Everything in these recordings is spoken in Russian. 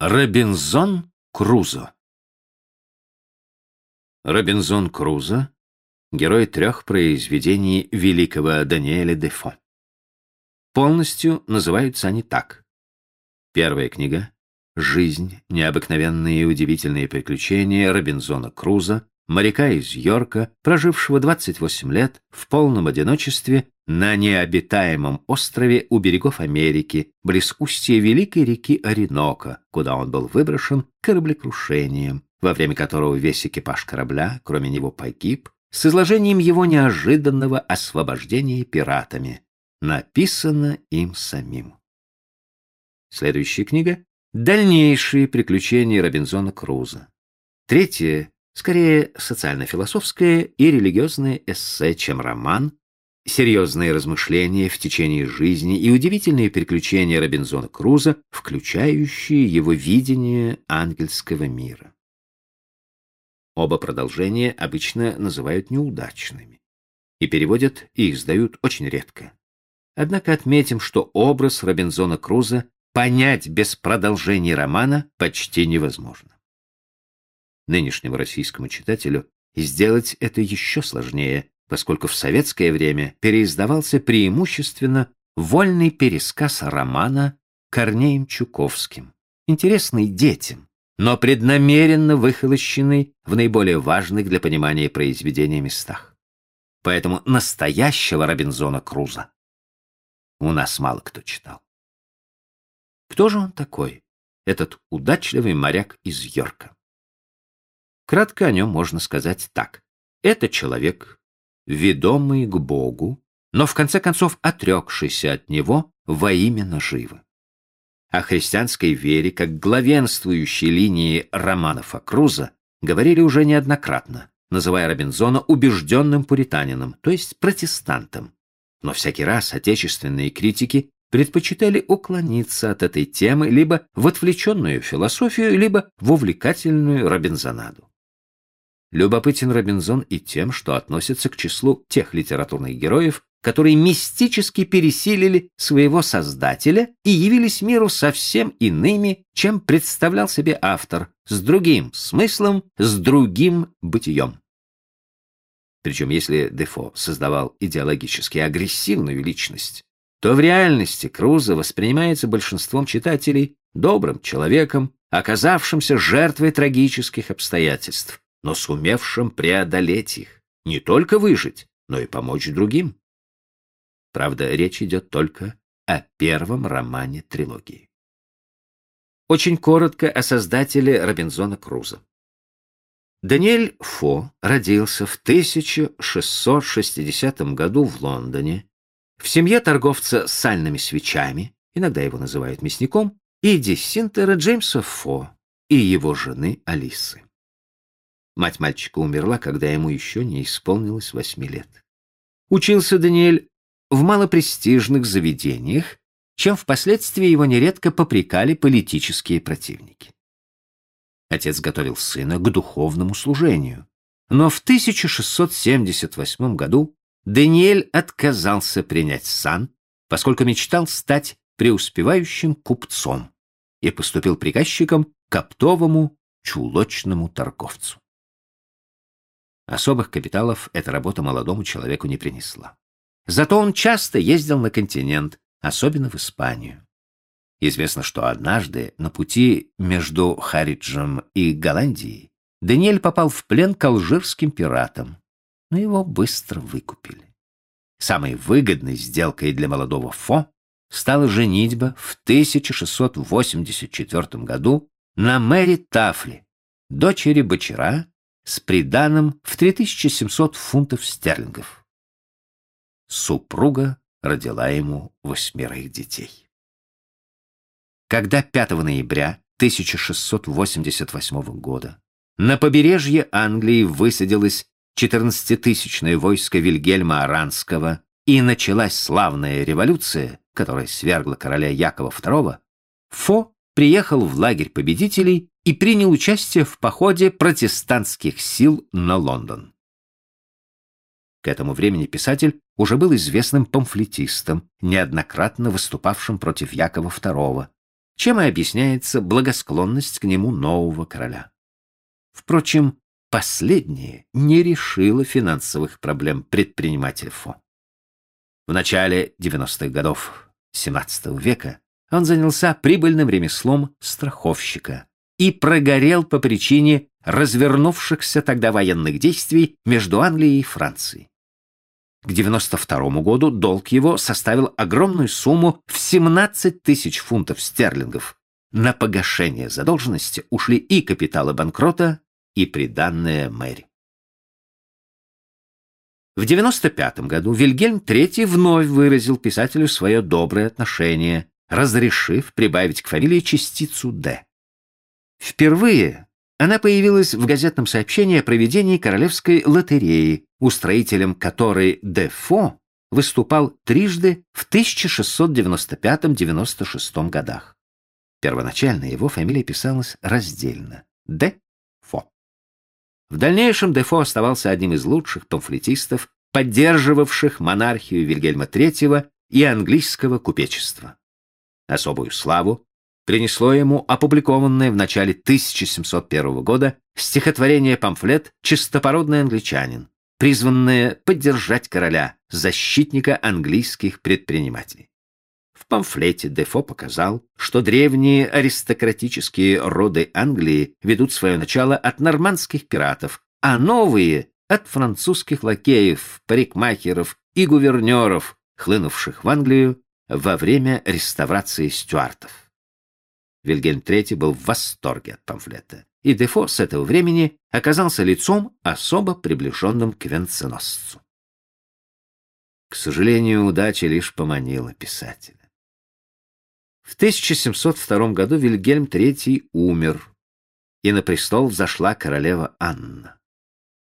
Робинзон Крузо Робинзон Крузо — герой трех произведений великого Даниэля Дефо. Полностью называются они так. Первая книга — «Жизнь. Необыкновенные и удивительные приключения Робинзона Крузо», моряка из Йорка, прожившего 28 лет в полном одиночестве на необитаемом острове у берегов Америки, близ устья великой реки Оренока, куда он был выброшен кораблекрушением, во время которого весь экипаж корабля, кроме него, погиб, с изложением его неожиданного освобождения пиратами, написано им самим. Следующая книга — «Дальнейшие приключения Робинзона Круза». Третья — скорее социально-философское и религиозное эссе, чем роман, серьезные размышления в течение жизни и удивительные приключения Робинзона Круза, включающие его видение ангельского мира. Оба продолжения обычно называют неудачными и переводят и издают очень редко. Однако отметим, что образ Робинзона Круза понять без продолжения романа почти невозможно. Нынешнему российскому читателю сделать это еще сложнее, поскольку в советское время переиздавался преимущественно вольный пересказ романа Корнеем Чуковским, интересный детям, но преднамеренно выхолощенный в наиболее важных для понимания произведения местах. Поэтому настоящего Робинзона Круза у нас мало кто читал. Кто же он такой, этот удачливый моряк из Йорка? Кратко о нем можно сказать так. Это человек, ведомый к Богу, но в конце концов отрекшийся от него во имя наживы. О христианской вере как главенствующей линии романов Акруза говорили уже неоднократно, называя Робинзона убежденным пуританином, то есть протестантом. Но всякий раз отечественные критики предпочитали уклониться от этой темы либо в отвлеченную философию, либо в увлекательную робинзонаду. Любопытен Робинзон и тем, что относится к числу тех литературных героев, которые мистически пересилили своего создателя и явились миру совсем иными, чем представлял себе автор, с другим смыслом, с другим бытием. Причем если Дефо создавал идеологически агрессивную личность, то в реальности Круза воспринимается большинством читателей добрым человеком, оказавшимся жертвой трагических обстоятельств, но сумевшим преодолеть их, не только выжить, но и помочь другим. Правда, речь идет только о первом романе трилогии. Очень коротко о создателе Робинзона Круза. Даниэль Фо родился в 1660 году в Лондоне в семье торговца сальными свечами, иногда его называют мясником, и диссинтера Джеймса Фо и его жены Алисы. Мать мальчика умерла, когда ему еще не исполнилось восьми лет. Учился Даниэль в малопрестижных заведениях, чем впоследствии его нередко попрекали политические противники. Отец готовил сына к духовному служению, но в 1678 году Даниэль отказался принять сан, поскольку мечтал стать преуспевающим купцом и поступил приказчиком к оптовому чулочному торговцу. Особых капиталов эта работа молодому человеку не принесла. Зато он часто ездил на континент, особенно в Испанию. Известно, что однажды на пути между Хариджем и Голландией Даниэль попал в плен к алжирским пиратам, но его быстро выкупили. Самой выгодной сделкой для молодого Фо стала женитьба в 1684 году на Мэри Тафли, дочери бочера с приданым в 3700 фунтов стерлингов. Супруга родила ему восьмерых детей. Когда 5 ноября 1688 года на побережье Англии высадилось 14-тысячное войско Вильгельма Аранского и началась славная революция, которая свергла короля Якова II, Фо приехал в лагерь победителей и принял участие в походе протестантских сил на Лондон. К этому времени писатель уже был известным памфлетистом, неоднократно выступавшим против Якова II, чем и объясняется благосклонность к нему нового короля. Впрочем, последнее не решило финансовых проблем предпринимателя Фо. В начале 90-х годов XVII века он занялся прибыльным ремеслом страховщика и прогорел по причине развернувшихся тогда военных действий между Англией и Францией. К 92 году долг его составил огромную сумму в 17 тысяч фунтов стерлингов. На погашение задолженности ушли и капиталы банкрота, и приданное мэри. В 95 году Вильгельм III вновь выразил писателю свое доброе отношение, разрешив прибавить к фамилии частицу «Д». Впервые она появилась в газетном сообщении о проведении королевской лотереи, устроителем которой Дефо выступал трижды в 1695-96 годах. Первоначально его фамилия писалась раздельно Д. Фо. В дальнейшем Дефо оставался одним из лучших памфлетистов, поддерживавших монархию Вильгельма III и английского купечества. Особую славу принесло ему опубликованное в начале 1701 года стихотворение-памфлет «Чистопородный англичанин», призванное поддержать короля, защитника английских предпринимателей. В памфлете Дефо показал, что древние аристократические роды Англии ведут свое начало от нормандских пиратов, а новые — от французских лакеев, парикмахеров и гувернеров, хлынувших в Англию во время реставрации стюартов. Вильгельм III был в восторге от памфлета, и Дефо с этого времени оказался лицом, особо приближенным к венценосцу. К сожалению, удача лишь поманила писателя. В 1702 году Вильгельм III умер, и на престол взошла королева Анна.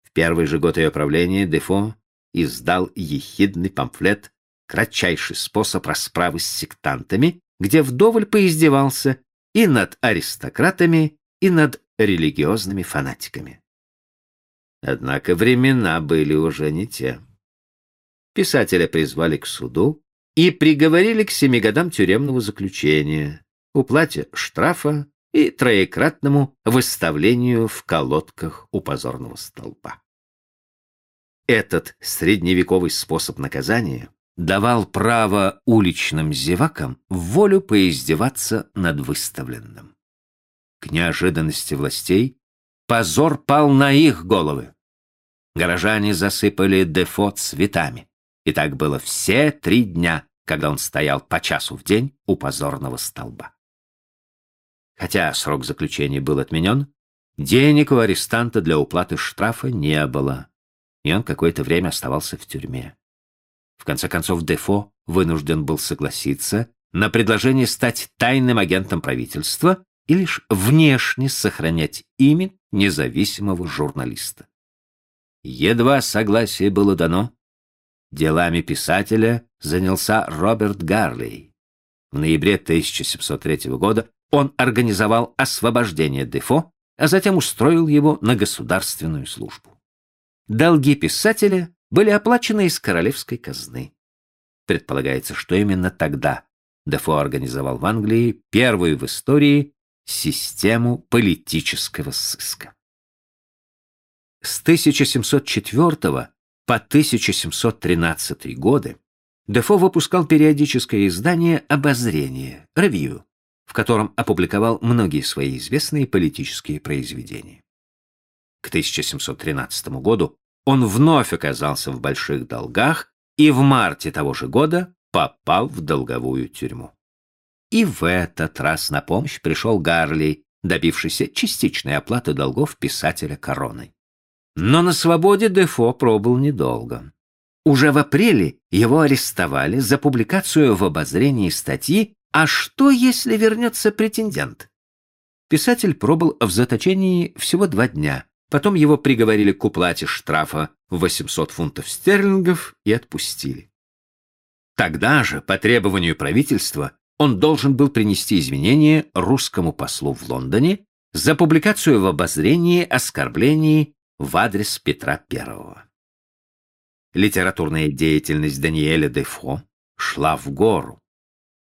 В первый же год ее правления Дефо издал ехидный памфлет «Кратчайший способ расправы с сектантами», где вдоволь поиздевался и над аристократами, и над религиозными фанатиками. Однако времена были уже не те. Писателя призвали к суду и приговорили к семи годам тюремного заключения, уплате штрафа и троекратному выставлению в колодках у позорного столба. Этот средневековый способ наказания давал право уличным зевакам в волю поиздеваться над выставленным. К неожиданности властей позор пал на их головы. Горожане засыпали Дефо цветами. И так было все три дня, когда он стоял по часу в день у позорного столба. Хотя срок заключения был отменен, денег у арестанта для уплаты штрафа не было, и он какое-то время оставался в тюрьме. В конце концов, Дефо вынужден был согласиться на предложение стать тайным агентом правительства и лишь внешне сохранять имя независимого журналиста. Едва согласие было дано, делами писателя занялся Роберт Гарлей. В ноябре 1703 года он организовал освобождение Дефо, а затем устроил его на государственную службу. Долги писателя были оплачены из королевской казны. Предполагается, что именно тогда Дефо организовал в Англии первую в истории систему политического сыска. С 1704 по 1713 годы Дефо выпускал периодическое издание «Обозрение» «Ревью», в котором опубликовал многие свои известные политические произведения. К 1713 году он вновь оказался в больших долгах и в марте того же года попал в долговую тюрьму. И в этот раз на помощь пришел Гарли, добившийся частичной оплаты долгов писателя короной. Но на свободе Дефо пробыл недолго. Уже в апреле его арестовали за публикацию в обозрении статьи «А что, если вернется претендент?». Писатель пробыл в заточении всего два дня, Потом его приговорили к уплате штрафа в 800 фунтов стерлингов и отпустили. Тогда же, по требованию правительства, он должен был принести извинения русскому послу в Лондоне за публикацию в обозрении оскорблений в адрес Петра I. Литературная деятельность Даниэля Дефо шла в гору.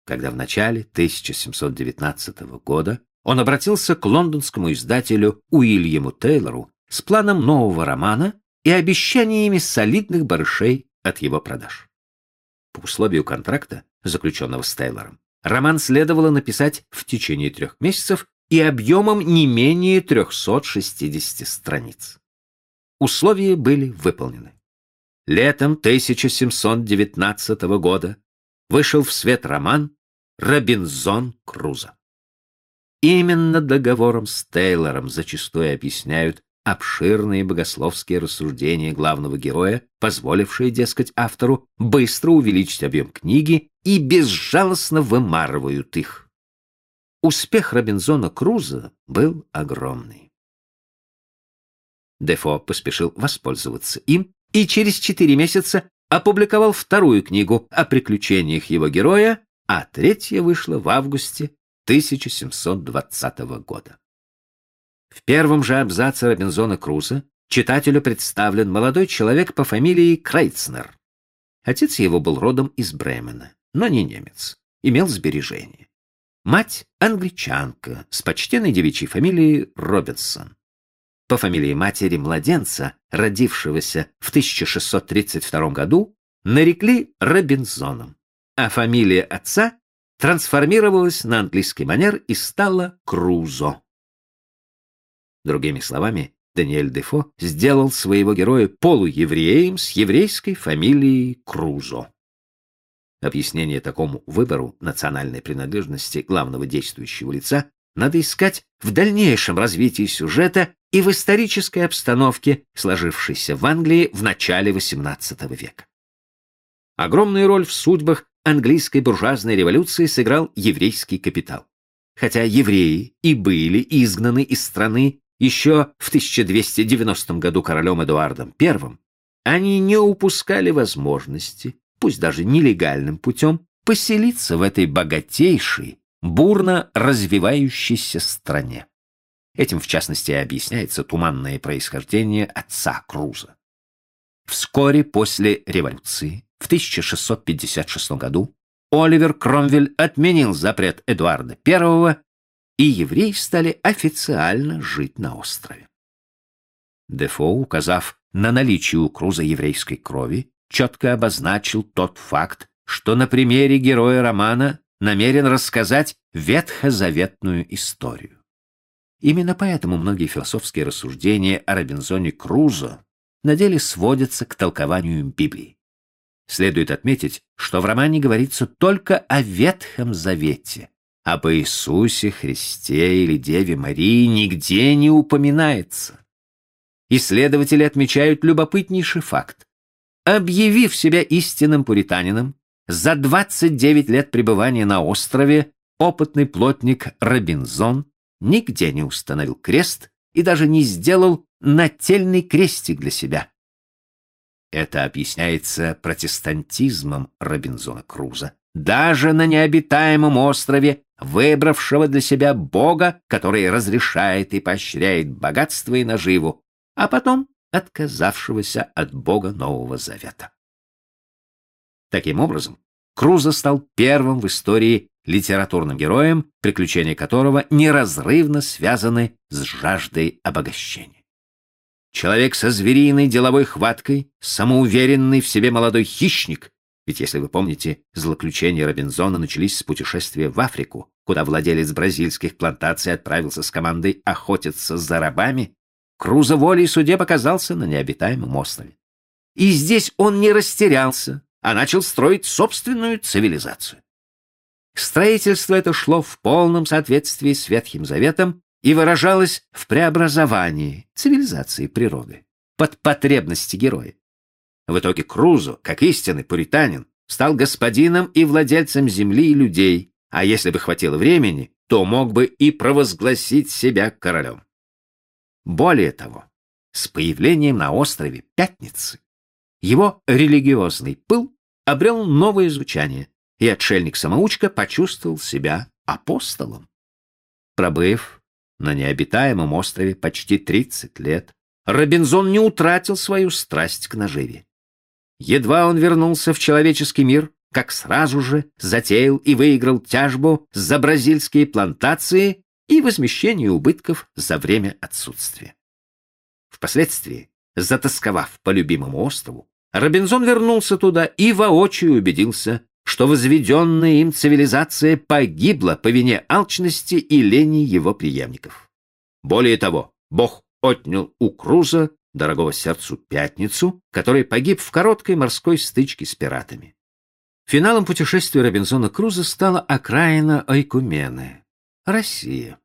когда в начале 1719 года он обратился к лондонскому издателю Уильяму Тейлору с планом нового романа и обещаниями солидных барышей от его продаж. По условию контракта, заключенного с Тейлором, роман следовало написать в течение трех месяцев и объемом не менее 360 страниц. Условия были выполнены. Летом 1719 года вышел в свет роман «Робинзон Крузо». Именно договором с Тейлором зачастую объясняют обширные богословские рассуждения главного героя, позволившие, дескать, автору быстро увеличить объем книги и безжалостно вымарывают их. Успех Робинзона Круза был огромный. Дефо поспешил воспользоваться им и через четыре месяца опубликовал вторую книгу о приключениях его героя, а третья вышла в августе 1720 года. В первом же абзаце Робинзона Круза читателю представлен молодой человек по фамилии Крейцнер. Отец его был родом из Бремена, но не немец, имел сбережения. Мать — англичанка с почтенной девичьей фамилией Робинсон. По фамилии матери младенца, родившегося в 1632 году, нарекли Робинзоном, а фамилия отца трансформировалась на английский манер и стала Крузо. Другими словами, Даниэль Дефо сделал своего героя полуевреем с еврейской фамилией Крузо. Объяснение такому выбору национальной принадлежности главного действующего лица надо искать в дальнейшем развитии сюжета и в исторической обстановке, сложившейся в Англии в начале XVIII века. Огромную роль в судьбах английской буржуазной революции сыграл еврейский капитал. Хотя евреи и были изгнаны из страны еще в 1290 году королем Эдуардом I, они не упускали возможности, пусть даже нелегальным путем, поселиться в этой богатейшей, бурно развивающейся стране. Этим, в частности, и объясняется туманное происхождение отца Круза. Вскоре после революции, в 1656 году, Оливер Кромвель отменил запрет Эдуарда I, и евреи стали официально жить на острове. Дефо, указав на наличие у Круза еврейской крови, четко обозначил тот факт, что на примере героя романа намерен рассказать ветхозаветную историю. Именно поэтому многие философские рассуждения о Робинзоне Крузо на деле сводятся к толкованию Библии. Следует отметить, что в романе говорится только о Ветхом Завете. Об Иисусе Христе или Деве Марии нигде не упоминается. Исследователи отмечают любопытнейший факт. Объявив себя истинным пуританином, за 29 лет пребывания на острове опытный плотник Робинзон нигде не установил крест и даже не сделал нательный крестик для себя. Это объясняется протестантизмом Робинзона Круза. Даже на необитаемом острове, выбравшего для себя Бога, который разрешает и поощряет богатство и наживу, а потом отказавшегося от Бога Нового Завета. Таким образом, Крузо стал первым в истории литературным героем, приключения которого неразрывно связаны с жаждой обогащения. Человек со звериной деловой хваткой, самоуверенный в себе молодой хищник, ведь, если вы помните, злоключения Робинзона начались с путешествия в Африку, куда владелец бразильских плантаций отправился с командой охотиться за рабами, Крузо волей судеб оказался на необитаемом острове. И здесь он не растерялся, а начал строить собственную цивилизацию. Строительство это шло в полном соответствии с Ветхим Заветом и выражалось в преобразовании цивилизации природы под потребности героя. В итоге Крузо, как истинный пуританин, стал господином и владельцем земли и людей, а если бы хватило времени, то мог бы и провозгласить себя королем. Более того, с появлением на острове Пятницы его религиозный пыл обрел новое звучание, и отшельник-самоучка почувствовал себя апостолом. Пробыв на необитаемом острове почти 30 лет, Робинзон не утратил свою страсть к наживе. Едва он вернулся в человеческий мир, как сразу же затеял и выиграл тяжбу за бразильские плантации и возмещение убытков за время отсутствия. Впоследствии, затасковав по любимому острову, Робинзон вернулся туда и воочию убедился, что возведенная им цивилизация погибла по вине алчности и лени его преемников. Более того, Бог отнял у Круза, дорогого сердцу, пятницу, который погиб в короткой морской стычке с пиратами. Финалом путешествия Робинзона Круза стала окраина Ойкумены, Россия,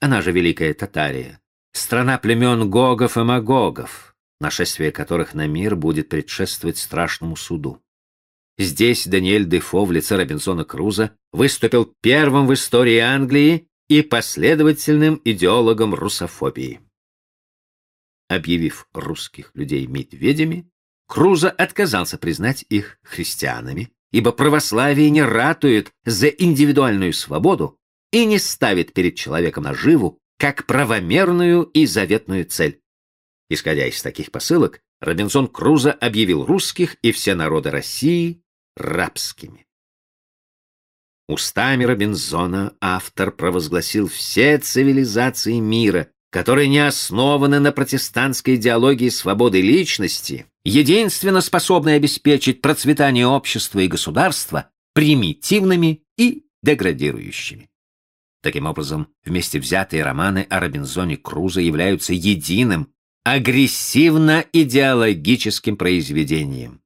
она же Великая Татария, страна племен Гогов и Магогов, нашествие которых на мир будет предшествовать страшному суду. Здесь Даниэль Дефо в лице Робинзона Круза выступил первым в истории Англии и последовательным идеологом русофобии. Объявив русских людей медведями, Круза отказался признать их христианами, ибо православие не ратует за индивидуальную свободу и не ставит перед человеком наживу как правомерную и заветную цель. Исходя из таких посылок, Робинзон Крузо объявил русских и все народы России рабскими. Устами Робинзона автор провозгласил все цивилизации мира, которые не основаны на протестантской идеологии свободы личности, единственно способны обеспечить процветание общества и государства, примитивными и деградирующими. Таким образом, вместе взятые романы о Робинзоне Крузо являются единым, агрессивно-идеологическим произведением.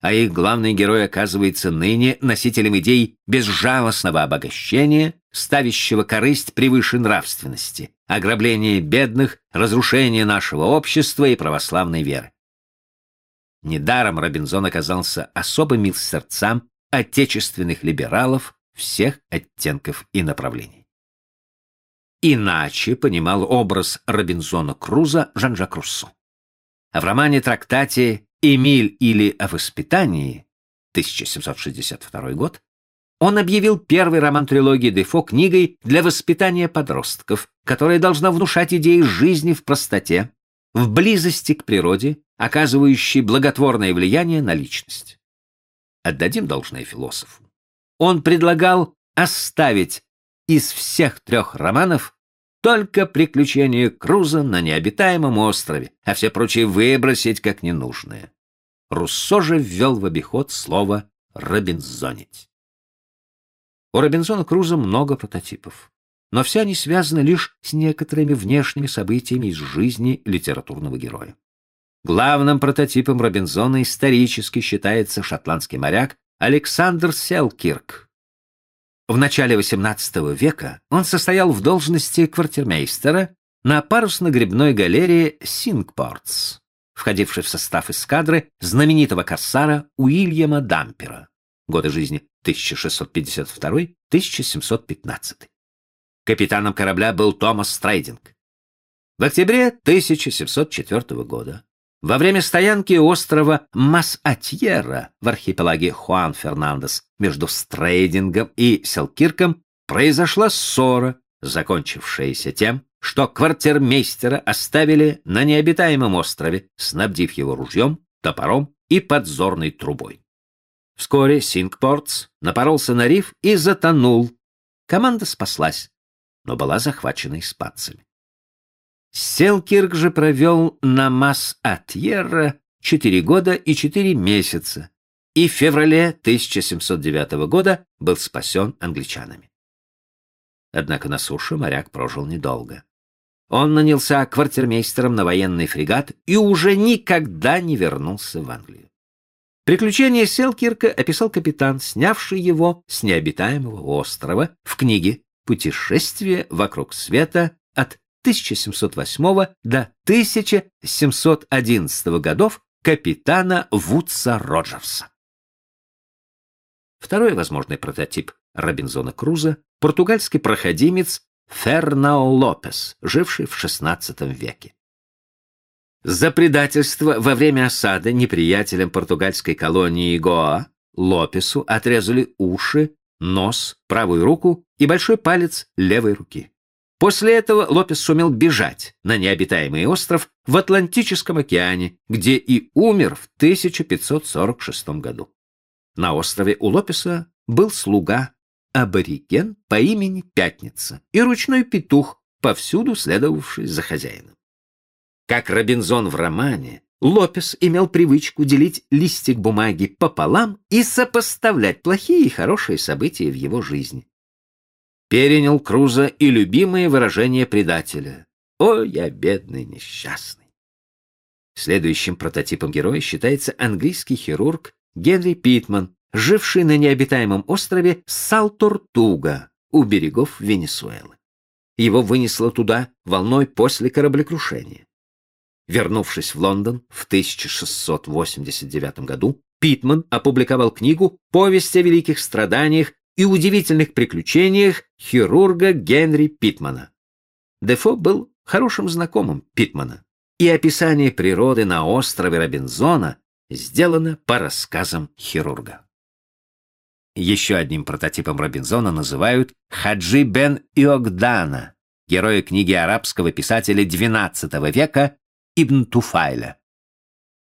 А их главный герой оказывается ныне носителем идей безжалостного обогащения, ставящего корысть превыше нравственности, ограбления бедных, разрушения нашего общества и православной веры. Недаром Робинзон оказался особо мил сердцам отечественных либералов всех оттенков и направлений. Иначе понимал образ Робинзона Круза Жан-Жак Руссо. В романе-трактате «Эмиль или о воспитании» 1762 год он объявил первый роман трилогии Дефо книгой для воспитания подростков, которая должна внушать идеи жизни в простоте, в близости к природе, оказывающей благотворное влияние на личность. Отдадим должное философу. Он предлагал оставить из всех трех романов только приключения Круза на необитаемом острове, а все прочие выбросить как ненужные. Руссо же ввел в обиход слово «робинзонить». У Робинзона Круза много прототипов, но все они связаны лишь с некоторыми внешними событиями из жизни литературного героя. Главным прототипом Робинзона исторически считается шотландский моряк Александр Селкирк, в начале XVIII века он состоял в должности квартирмейстера на парусно-гребной галерее «Сингпортс», входившей в состав эскадры знаменитого корсара Уильяма Дампера, годы жизни 1652-1715. Капитаном корабля был Томас Страйдинг. В октябре 1704 года во время стоянки острова Мас-Атьерра в архипелаге Хуан Фернандес между Стрейдингом и Селкирком произошла ссора, закончившаяся тем, что квартирмейстера оставили на необитаемом острове, снабдив его ружьем, топором и подзорной трубой. Вскоре Сингпортс напоролся на риф и затонул. Команда спаслась, но была захвачена испанцами. Селкирк же провел на Мас-Атьерра четыре года и четыре месяца, и в феврале 1709 года был спасен англичанами. Однако на суше моряк прожил недолго. Он нанялся квартирмейстером на военный фрегат и уже никогда не вернулся в Англию. Приключения Селкирка описал капитан, снявший его с необитаемого острова в книге «Путешествие вокруг света» от 1708 до 1711 годов капитана Вудса Роджерса. Второй возможный прототип Робинзона Круза – португальский проходимец Фернау Лопес, живший в XVI веке. За предательство во время осады неприятелям португальской колонии Гоа Лопесу отрезали уши, нос, правую руку и большой палец левой руки. После этого Лопес сумел бежать на необитаемый остров в Атлантическом океане, где и умер в 1546 году. На острове у Лопеса был слуга, абориген по имени Пятница и ручной петух, повсюду следовавший за хозяином. Как Робинзон в романе, Лопес имел привычку делить листик бумаги пополам и сопоставлять плохие и хорошие события в его жизни. Перенял Круза и любимые выражения предателя. «О, я бедный несчастный!» Следующим прототипом героя считается английский хирург Генри Питман, живший на необитаемом острове Салтортуга у берегов Венесуэлы. Его вынесло туда волной после кораблекрушения. Вернувшись в Лондон в 1689 году, Питман опубликовал книгу «Повесть о великих страданиях и удивительных приключениях хирурга Генри Питмана». Дефо был хорошим знакомым Питмана, и описание природы на острове Робинзона сделано по рассказам хирурга. Еще одним прототипом Робинзона называют Хаджи бен Иогдана, героя книги арабского писателя XII века Ибн Туфайля.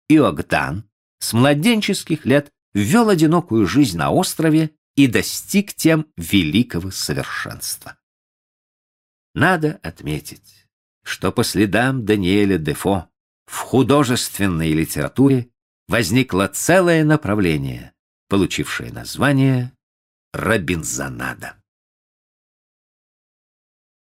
Иогдан с младенческих лет вел одинокую жизнь на острове и достиг тем великого совершенства. Надо отметить, что по следам Даниэля Дефо в художественной литературе возникло целое направление, получившее название Робинзонада.